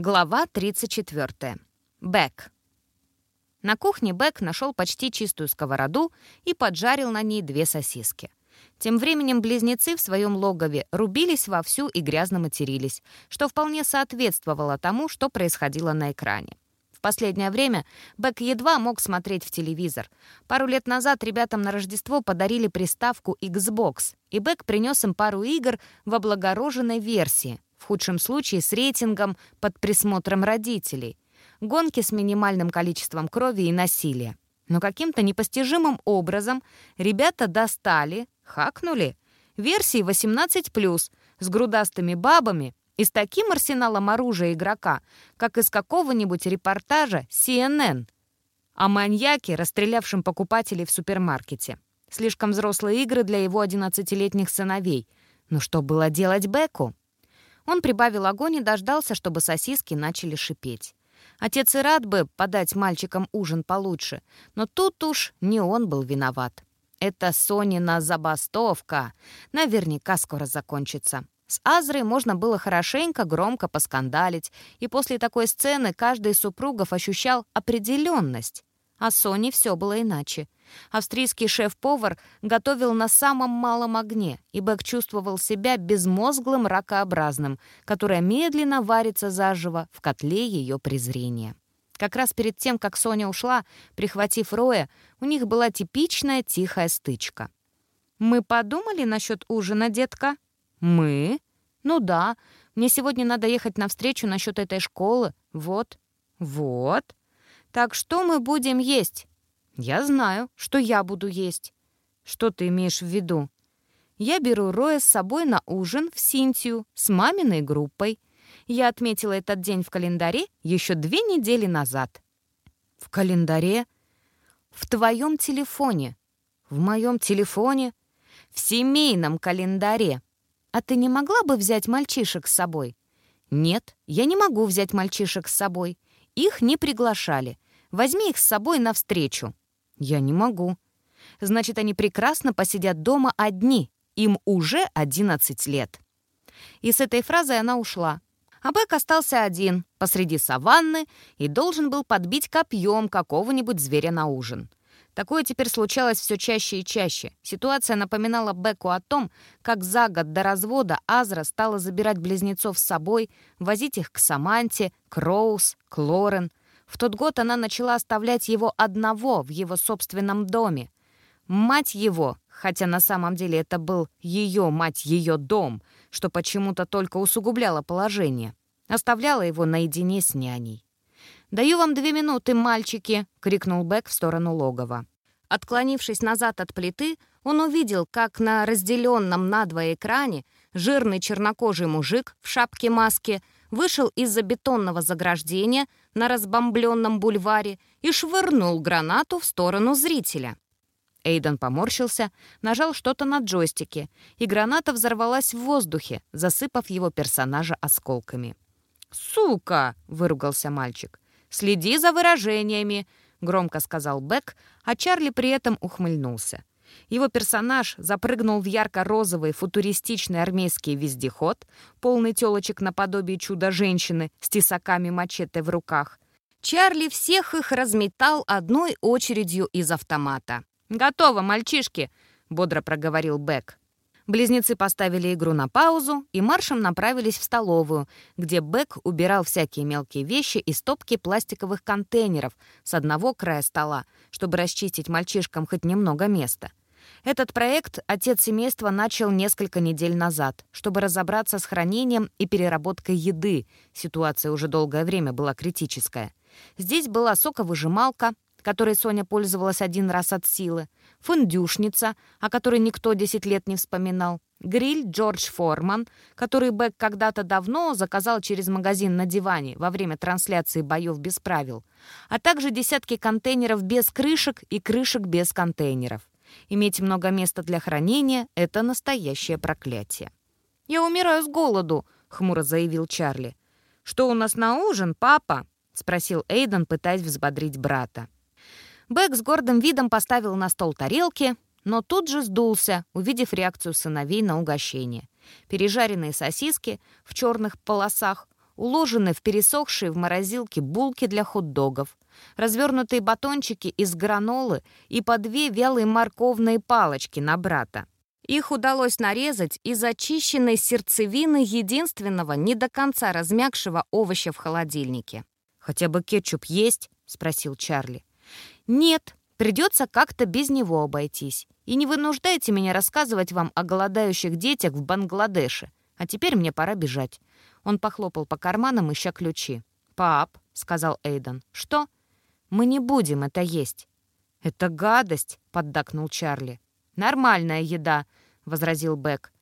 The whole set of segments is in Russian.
Глава 34. Бэк. На кухне Бэк нашел почти чистую сковороду и поджарил на ней две сосиски. Тем временем близнецы в своем логове рубились вовсю и грязно матерились, что вполне соответствовало тому, что происходило на экране. В последнее время Бэк едва мог смотреть в телевизор. Пару лет назад ребятам на Рождество подарили приставку Xbox, и Бэк принес им пару игр в облагороженной версии, в худшем случае с рейтингом под присмотром родителей. Гонки с минимальным количеством крови и насилия. Но каким-то непостижимым образом ребята достали, хакнули, версии 18+, с грудастыми бабами и с таким арсеналом оружия игрока, как из какого-нибудь репортажа CNN о маньяке, расстрелявшем покупателей в супермаркете. Слишком взрослые игры для его 11-летних сыновей. Но что было делать Беку? Он прибавил огонь и дождался, чтобы сосиски начали шипеть. Отец и рад бы подать мальчикам ужин получше, но тут уж не он был виноват. Это Сонина забастовка. Наверняка скоро закончится. С Азрой можно было хорошенько, громко поскандалить, и после такой сцены каждый из супругов ощущал определенность. А Соне все было иначе. Австрийский шеф-повар готовил на самом малом огне, и Бэк чувствовал себя безмозглым ракообразным, которое медленно варится заживо в котле ее презрения. Как раз перед тем, как Соня ушла, прихватив Роя, у них была типичная тихая стычка. «Мы подумали насчет ужина, детка?» «Мы?» «Ну да. Мне сегодня надо ехать навстречу насчет этой школы. Вот». «Вот?» «Так что мы будем есть?» «Я знаю, что я буду есть». «Что ты имеешь в виду?» «Я беру Роя с собой на ужин в Синтию с маминой группой. Я отметила этот день в календаре еще две недели назад». «В календаре?» «В твоем телефоне». «В моем телефоне?» «В семейном календаре». «А ты не могла бы взять мальчишек с собой?» «Нет, я не могу взять мальчишек с собой. Их не приглашали. Возьми их с собой навстречу». «Я не могу». «Значит, они прекрасно посидят дома одни. Им уже 11 лет». И с этой фразой она ушла. А Бэк остался один, посреди саванны, и должен был подбить копьем какого-нибудь зверя на ужин. Такое теперь случалось все чаще и чаще. Ситуация напоминала Беку о том, как за год до развода Азра стала забирать близнецов с собой, возить их к Саманте, к Лорен. В тот год она начала оставлять его одного в его собственном доме. Мать его, хотя на самом деле это был ее мать, ее дом, что почему-то только усугубляло положение, оставляла его наедине с няней. «Даю вам две минуты, мальчики!» — крикнул Бэк в сторону логова. Отклонившись назад от плиты, он увидел, как на разделенном надвое экране жирный чернокожий мужик в шапке-маске вышел из-за бетонного заграждения на разбомбленном бульваре и швырнул гранату в сторону зрителя. Эйден поморщился, нажал что-то на джойстике, и граната взорвалась в воздухе, засыпав его персонажа осколками. «Сука!» — выругался мальчик. «Следи за выражениями!» — громко сказал Бек, а Чарли при этом ухмыльнулся. Его персонаж запрыгнул в ярко-розовый футуристичный армейский вездеход, полный телочек наподобие чудо-женщины с тесаками мачете в руках. Чарли всех их разметал одной очередью из автомата. «Готово, мальчишки!» — бодро проговорил Бек. Близнецы поставили игру на паузу и маршем направились в столовую, где Бек убирал всякие мелкие вещи из стопки пластиковых контейнеров с одного края стола, чтобы расчистить мальчишкам хоть немного места. Этот проект отец семейства начал несколько недель назад, чтобы разобраться с хранением и переработкой еды. Ситуация уже долгое время была критическая. Здесь была соковыжималка, которой Соня пользовалась один раз от силы, фундюшница, о которой никто 10 лет не вспоминал, гриль Джордж Форман, который Бэк когда-то давно заказал через магазин на диване во время трансляции боев без правил, а также десятки контейнеров без крышек и крышек без контейнеров. Иметь много места для хранения — это настоящее проклятие. «Я умираю с голоду», — хмуро заявил Чарли. «Что у нас на ужин, папа?» — спросил Эйден, пытаясь взбодрить брата. Бэк с гордым видом поставил на стол тарелки, но тут же сдулся, увидев реакцию сыновей на угощение. Пережаренные сосиски в черных полосах, уложенные в пересохшие в морозилке булки для хот-догов, развернутые батончики из гранолы и по две вялые морковные палочки на брата. Их удалось нарезать из очищенной сердцевины единственного не до конца размягшего овоща в холодильнике. «Хотя бы кетчуп есть?» — спросил Чарли. «Нет, придется как-то без него обойтись. И не вынуждайте меня рассказывать вам о голодающих детях в Бангладеше. А теперь мне пора бежать». Он похлопал по карманам, ища ключи. «Пап», — сказал Эйден, — «что?» «Мы не будем это есть». «Это гадость», — поддакнул Чарли. «Нормальная еда», — возразил Бэк.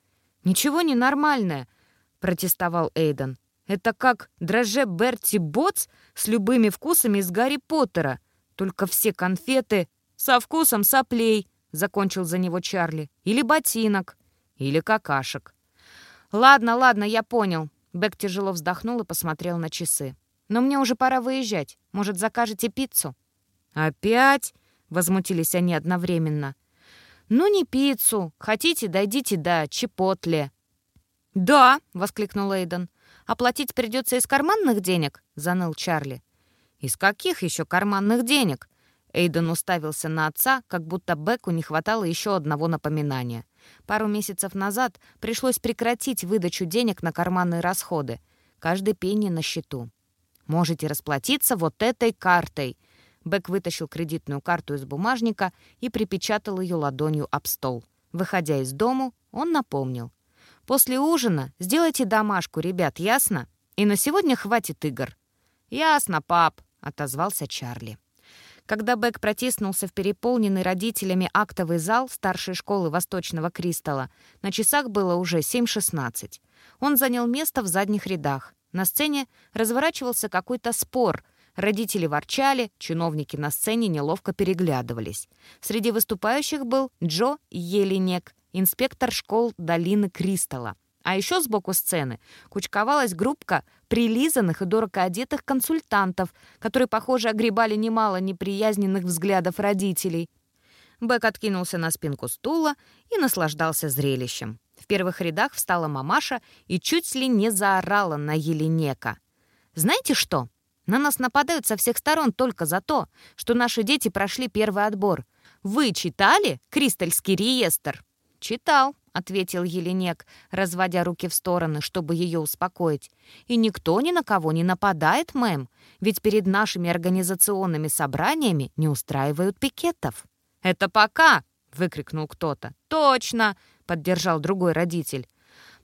«Ничего не нормальное», — протестовал Эйден. «Это как дрожже Берти Ботс с любыми вкусами из Гарри Поттера. Только все конфеты со вкусом соплей», — закончил за него Чарли. «Или ботинок, или какашек». «Ладно, ладно, я понял». Бэк тяжело вздохнул и посмотрел на часы. «Но мне уже пора выезжать. Может, закажете пиццу?» «Опять?» — возмутились они одновременно. «Ну, не пиццу. Хотите, дойдите до Чепотле». «Да!» — воскликнул Эйден. «Оплатить придется из карманных денег?» — заныл Чарли. «Из каких еще карманных денег?» Эйден уставился на отца, как будто Беку не хватало еще одного напоминания. Пару месяцев назад пришлось прекратить выдачу денег на карманные расходы. Каждый пенни на счету. «Можете расплатиться вот этой картой». Бек вытащил кредитную карту из бумажника и припечатал ее ладонью об стол. Выходя из дому, он напомнил. «После ужина сделайте домашку, ребят, ясно? И на сегодня хватит игр». «Ясно, пап», — отозвался Чарли. Когда Бек протиснулся в переполненный родителями актовый зал старшей школы Восточного Кристалла, на часах было уже 7.16. Он занял место в задних рядах. На сцене разворачивался какой-то спор. Родители ворчали, чиновники на сцене неловко переглядывались. Среди выступающих был Джо Елинек, инспектор школ долины Кристалла. А еще сбоку сцены кучковалась группка прилизанных и дорого одетых консультантов, которые, похоже, огребали немало неприязненных взглядов родителей. Бэк откинулся на спинку стула и наслаждался зрелищем. В первых рядах встала мамаша и чуть ли не заорала на Еленека. «Знаете что? На нас нападают со всех сторон только за то, что наши дети прошли первый отбор. Вы читали «Кристальский реестр»?» «Читал», ответил Еленек, разводя руки в стороны, чтобы ее успокоить. «И никто ни на кого не нападает, мэм, ведь перед нашими организационными собраниями не устраивают пикетов». «Это пока!» — выкрикнул кто-то. «Точно!» — поддержал другой родитель.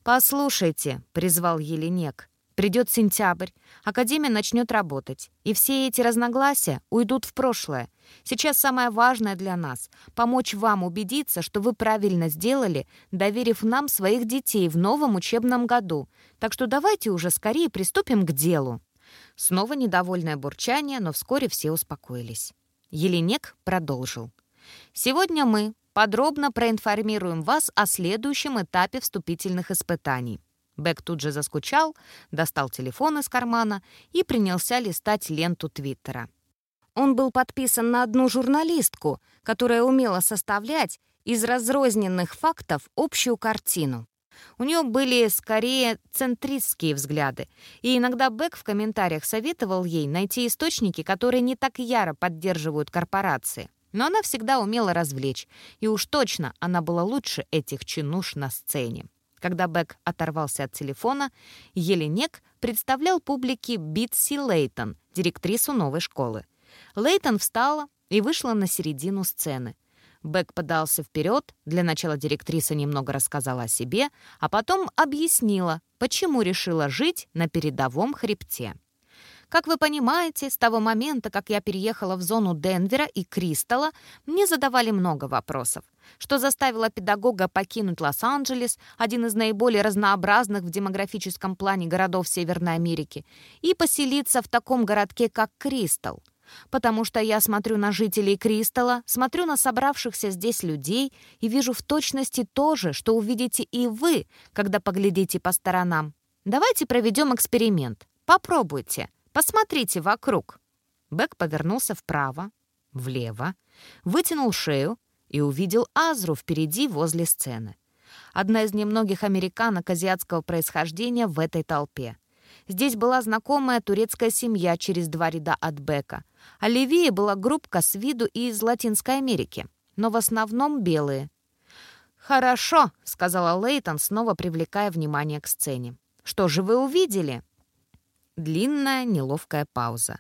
«Послушайте», — призвал Еленек, Придет сентябрь, Академия начнет работать, и все эти разногласия уйдут в прошлое. Сейчас самое важное для нас — помочь вам убедиться, что вы правильно сделали, доверив нам своих детей в новом учебном году. Так что давайте уже скорее приступим к делу». Снова недовольное бурчание, но вскоре все успокоились. Еленек продолжил. «Сегодня мы подробно проинформируем вас о следующем этапе вступительных испытаний. Бэк тут же заскучал, достал телефон из кармана и принялся листать ленту Твиттера. Он был подписан на одну журналистку, которая умела составлять из разрозненных фактов общую картину. У нее были скорее центристские взгляды, и иногда Бэк в комментариях советовал ей найти источники, которые не так яро поддерживают корпорации. Но она всегда умела развлечь, и уж точно она была лучше этих чинуш на сцене. Когда Бек оторвался от телефона, Еленек представлял публике Битси Лейтон, директрису новой школы. Лейтон встала и вышла на середину сцены. Бек подался вперед, для начала директриса немного рассказала о себе, а потом объяснила, почему решила жить на передовом хребте. Как вы понимаете, с того момента, как я переехала в зону Денвера и Кристалла, мне задавали много вопросов. Что заставило педагога покинуть Лос-Анджелес, один из наиболее разнообразных в демографическом плане городов Северной Америки, и поселиться в таком городке, как Кристалл? Потому что я смотрю на жителей Кристалла, смотрю на собравшихся здесь людей и вижу в точности то же, что увидите и вы, когда поглядите по сторонам. Давайте проведем эксперимент. Попробуйте. Посмотрите вокруг». Бэк повернулся вправо, влево, вытянул шею и увидел Азру впереди возле сцены. Одна из немногих американок азиатского происхождения в этой толпе. Здесь была знакомая турецкая семья через два ряда от Бека. А левее была группка с виду из Латинской Америки, но в основном белые. «Хорошо», — сказала Лейтон, снова привлекая внимание к сцене. «Что же вы увидели?» Длинная неловкая пауза.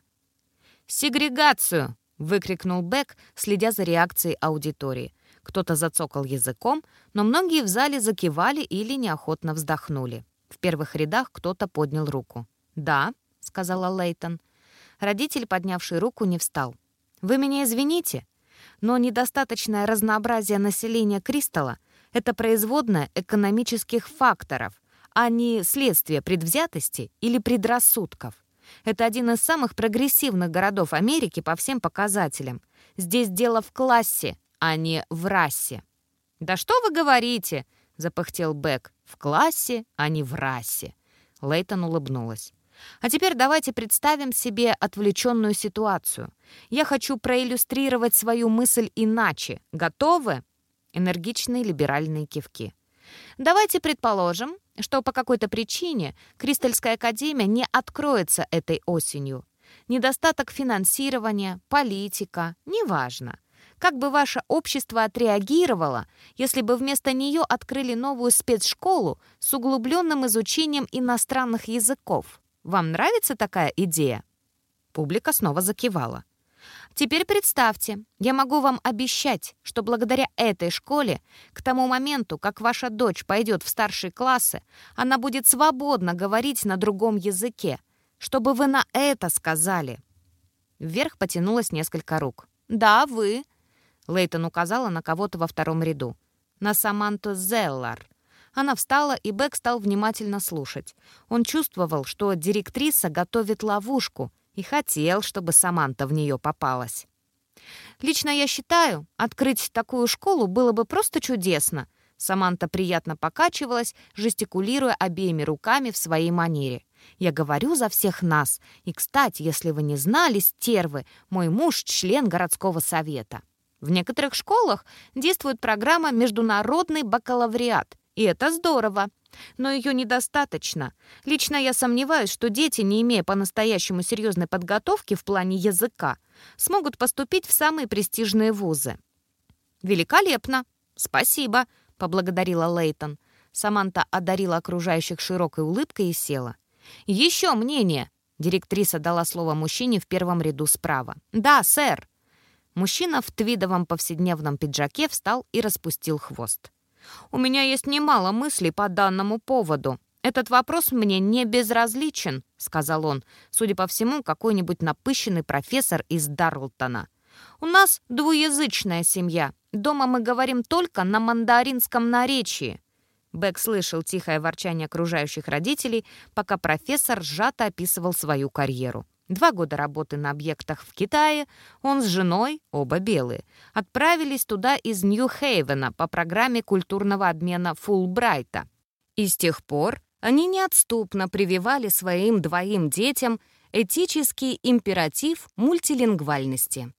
«Сегрегацию!» — выкрикнул Бек, следя за реакцией аудитории. Кто-то зацокал языком, но многие в зале закивали или неохотно вздохнули. В первых рядах кто-то поднял руку. «Да», — сказала Лейтон. Родитель, поднявший руку, не встал. «Вы меня извините, но недостаточное разнообразие населения Кристалла — это производная экономических факторов, а не следствие предвзятости или предрассудков. Это один из самых прогрессивных городов Америки по всем показателям. Здесь дело в классе, а не в расе. «Да что вы говорите?» — запыхтел Бек. «В классе, а не в расе». Лейтон улыбнулась. А теперь давайте представим себе отвлеченную ситуацию. Я хочу проиллюстрировать свою мысль иначе. Готовы? Энергичные либеральные кивки. Давайте предположим, что по какой-то причине Кристальская академия не откроется этой осенью. Недостаток финансирования, политика, неважно. Как бы ваше общество отреагировало, если бы вместо нее открыли новую спецшколу с углубленным изучением иностранных языков? Вам нравится такая идея?» Публика снова закивала. Теперь представьте, я могу вам обещать, что благодаря этой школе, к тому моменту, как ваша дочь пойдет в старшие классы, она будет свободно говорить на другом языке. Чтобы вы на это сказали. Вверх потянулось несколько рук. «Да, вы». Лейтон указала на кого-то во втором ряду. На Саманту Зеллар. Она встала, и Бек стал внимательно слушать. Он чувствовал, что директриса готовит ловушку — и хотел, чтобы Саманта в нее попалась. Лично я считаю, открыть такую школу было бы просто чудесно. Саманта приятно покачивалась, жестикулируя обеими руками в своей манере. Я говорю за всех нас. И, кстати, если вы не знали, стервы, мой муж — член городского совета. В некоторых школах действует программа «Международный бакалавриат», и это здорово. Но ее недостаточно. Лично я сомневаюсь, что дети, не имея по-настоящему серьезной подготовки в плане языка, смогут поступить в самые престижные вузы. «Великолепно! Спасибо!» — поблагодарила Лейтон. Саманта одарила окружающих широкой улыбкой и села. «Еще мнение!» — директриса дала слово мужчине в первом ряду справа. «Да, сэр!» Мужчина в твидовом повседневном пиджаке встал и распустил хвост. У меня есть немало мыслей по данному поводу. Этот вопрос мне не безразличен», — сказал он, судя по всему, какой-нибудь напыщенный профессор из Дарлтона. «У нас двуязычная семья. Дома мы говорим только на мандаринском наречии». Бэк слышал тихое ворчание окружающих родителей, пока профессор сжато описывал свою карьеру. Два года работы на объектах в Китае, он с женой, оба белые, отправились туда из Нью-Хейвена по программе культурного обмена Фулбрайта. И с тех пор они неотступно прививали своим двоим детям этический императив мультилингвальности.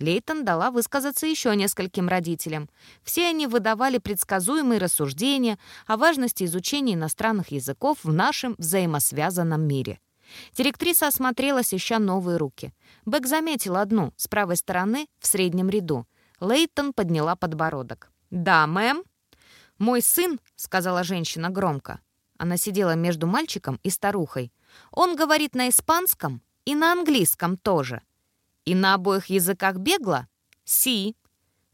Лейтон дала высказаться еще нескольким родителям. Все они выдавали предсказуемые рассуждения о важности изучения иностранных языков в нашем взаимосвязанном мире — Директриса осмотрелась, ища новые руки. Бэк заметил одну, с правой стороны, в среднем ряду. Лейтон подняла подбородок. «Да, мэм?» «Мой сын», — сказала женщина громко. Она сидела между мальчиком и старухой. «Он говорит на испанском и на английском тоже. И на обоих языках бегло? Си.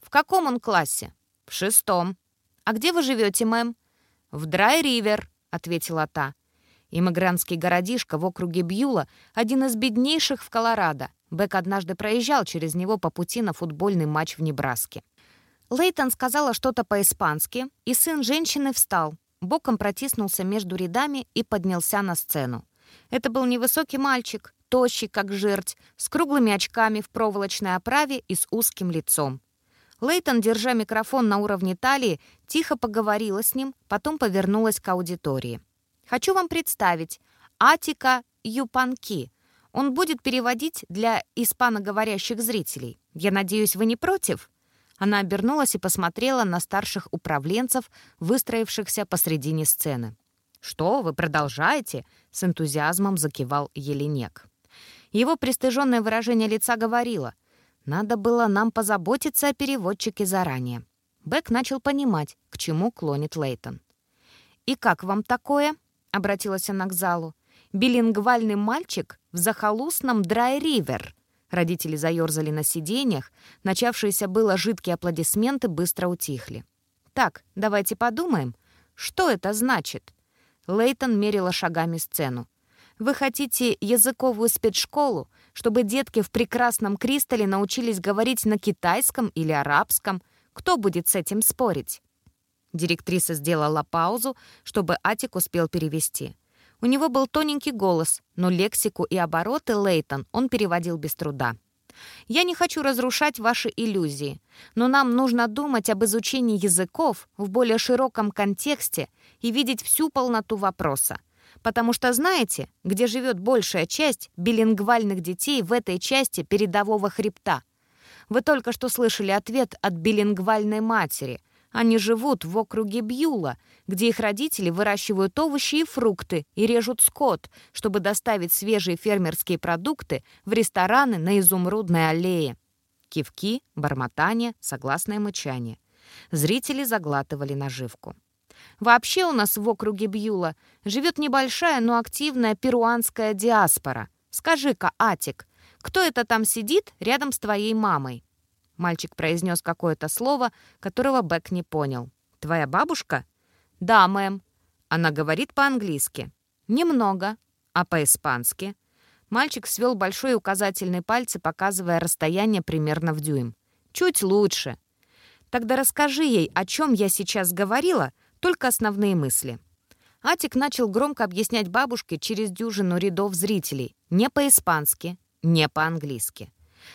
В каком он классе? В шестом. А где вы живете, мэм? В Драй-Ривер, ответила та. Иммигрантский городишко в округе Бьюла — один из беднейших в Колорадо. Бек однажды проезжал через него по пути на футбольный матч в Небраске. Лейтон сказала что-то по-испански, и сын женщины встал, боком протиснулся между рядами и поднялся на сцену. Это был невысокий мальчик, тощий, как жерть, с круглыми очками в проволочной оправе и с узким лицом. Лейтон, держа микрофон на уровне талии, тихо поговорила с ним, потом повернулась к аудитории. Хочу вам представить Атика Юпанки. Он будет переводить для испаноговорящих зрителей. Я надеюсь, вы не против?» Она обернулась и посмотрела на старших управленцев, выстроившихся посредине сцены. «Что вы, продолжаете?» — с энтузиазмом закивал Еленек. Его пристыженное выражение лица говорило, «Надо было нам позаботиться о переводчике заранее». Бэк начал понимать, к чему клонит Лейтон. «И как вам такое?» — обратилась она к залу. «Билингвальный мальчик в захолустном Драй-Ривер». Родители заерзали на сиденьях, начавшиеся было жидкие аплодисменты быстро утихли. «Так, давайте подумаем, что это значит?» Лейтон мерила шагами сцену. «Вы хотите языковую спецшколу, чтобы детки в прекрасном Кристалле научились говорить на китайском или арабском? Кто будет с этим спорить?» Директриса сделала паузу, чтобы Атик успел перевести. У него был тоненький голос, но лексику и обороты Лейтон он переводил без труда. Я не хочу разрушать ваши иллюзии, но нам нужно думать об изучении языков в более широком контексте и видеть всю полноту вопроса. Потому что знаете, где живет большая часть билингвальных детей в этой части передового хребта? Вы только что слышали ответ от билингвальной матери. Они живут в округе Бьюла, где их родители выращивают овощи и фрукты и режут скот, чтобы доставить свежие фермерские продукты в рестораны на Изумрудной аллее. Кивки, бормотание, согласное мычание. Зрители заглатывали наживку. Вообще у нас в округе Бьюла живет небольшая, но активная перуанская диаспора. Скажи-ка, Атик, кто это там сидит рядом с твоей мамой?» Мальчик произнес какое-то слово, которого Бэк не понял. «Твоя бабушка?» «Да, мэм». Она говорит по-английски. «Немного. А по-испански?» Мальчик свел большой указательный пальцы, показывая расстояние примерно в дюйм. «Чуть лучше». «Тогда расскажи ей, о чем я сейчас говорила, только основные мысли». Атик начал громко объяснять бабушке через дюжину рядов зрителей. Не по-испански, не по-английски.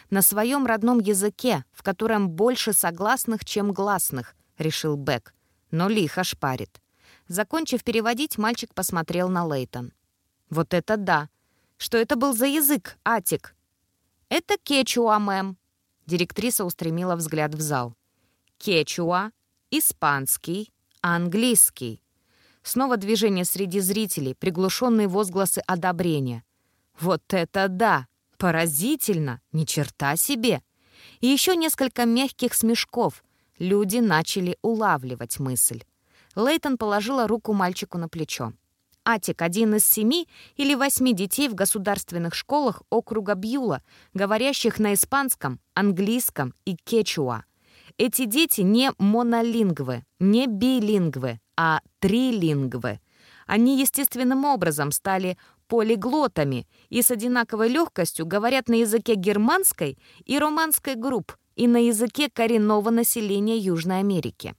На своем родном языке, в котором больше согласных, чем гласных, решил Бек. Но лихо шпарит. Закончив переводить, мальчик посмотрел на Лейтон. «Вот это да! Что это был за язык, Атик?» «Это кечуа, мэм». Директриса устремила взгляд в зал. «Кечуа, испанский, английский». Снова движение среди зрителей, приглушенные возгласы одобрения. «Вот это да! Поразительно! Ни черта себе!» И еще несколько мягких смешков. Люди начали улавливать мысль. Лейтон положила руку мальчику на плечо. Атик — один из семи или восьми детей в государственных школах округа Бьюла, говорящих на испанском, английском и кечуа. Эти дети не монолингвы, не билингвы, а трилингвы. Они естественным образом стали полиглотами и с одинаковой легкостью говорят на языке германской и романской групп и на языке коренного населения Южной Америки.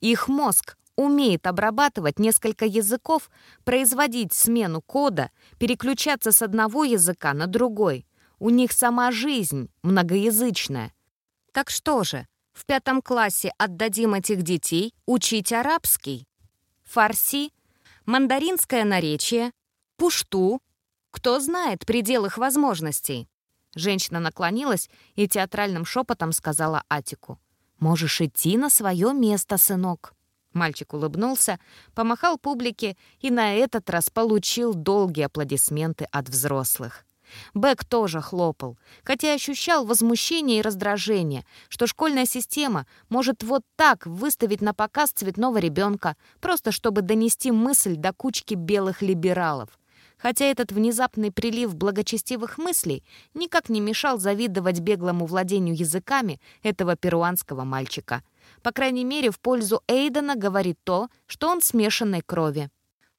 Их мозг умеет обрабатывать несколько языков, производить смену кода, переключаться с одного языка на другой. У них сама жизнь многоязычная. Так что же, в пятом классе отдадим этих детей учить арабский? Фарси, мандаринское наречие, пушту. Кто знает предел их возможностей?» Женщина наклонилась и театральным шепотом сказала Атику. «Можешь идти на свое место, сынок». Мальчик улыбнулся, помахал публике и на этот раз получил долгие аплодисменты от взрослых. Бэк тоже хлопал, хотя ощущал возмущение и раздражение, что школьная система может вот так выставить на показ цветного ребенка, просто чтобы донести мысль до кучки белых либералов хотя этот внезапный прилив благочестивых мыслей никак не мешал завидовать беглому владению языками этого перуанского мальчика. По крайней мере, в пользу Эйдена говорит то, что он смешанной крови.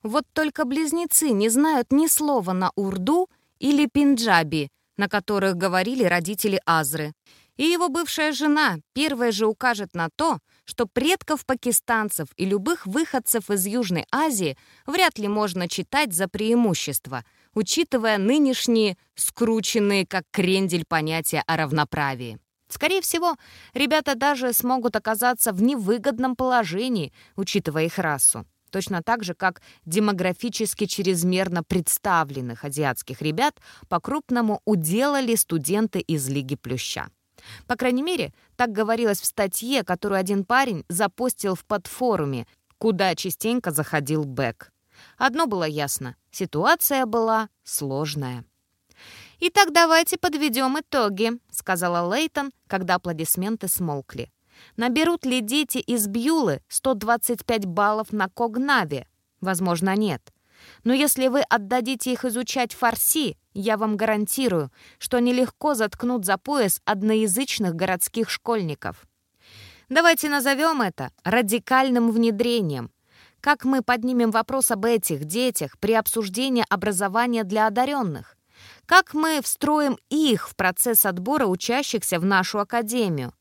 Вот только близнецы не знают ни слова на урду или пинджаби, на которых говорили родители Азры. И его бывшая жена первая же укажет на то, что предков пакистанцев и любых выходцев из Южной Азии вряд ли можно читать за преимущество, учитывая нынешние скрученные как крендель понятия о равноправии. Скорее всего, ребята даже смогут оказаться в невыгодном положении, учитывая их расу. Точно так же, как демографически чрезмерно представленных азиатских ребят по-крупному уделали студенты из Лиги Плюща. По крайней мере, так говорилось в статье, которую один парень запостил в подфоруме, куда частенько заходил Бэк. Одно было ясно — ситуация была сложная. «Итак, давайте подведем итоги», — сказала Лейтон, когда аплодисменты смолкли. «Наберут ли дети из Бьюлы 125 баллов на Когнаве? Возможно, нет. Но если вы отдадите их изучать фарси, я вам гарантирую, что они легко заткнут за пояс одноязычных городских школьников. Давайте назовем это радикальным внедрением. Как мы поднимем вопрос об этих детях при обсуждении образования для одаренных? Как мы встроим их в процесс отбора учащихся в нашу академию?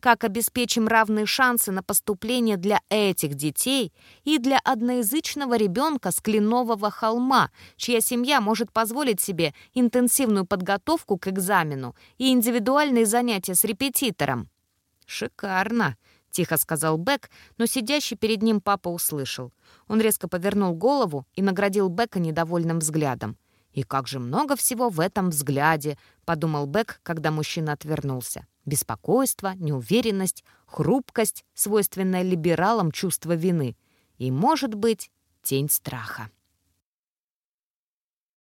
Как обеспечим равные шансы на поступление для этих детей и для одноязычного ребенка с Кленового холма, чья семья может позволить себе интенсивную подготовку к экзамену и индивидуальные занятия с репетитором. «Шикарно!» — тихо сказал Бек, но сидящий перед ним папа услышал. Он резко повернул голову и наградил Бека недовольным взглядом. «И как же много всего в этом взгляде», — подумал Бек, когда мужчина отвернулся. Беспокойство, неуверенность, хрупкость, свойственное либералам чувство вины и, может быть, тень страха.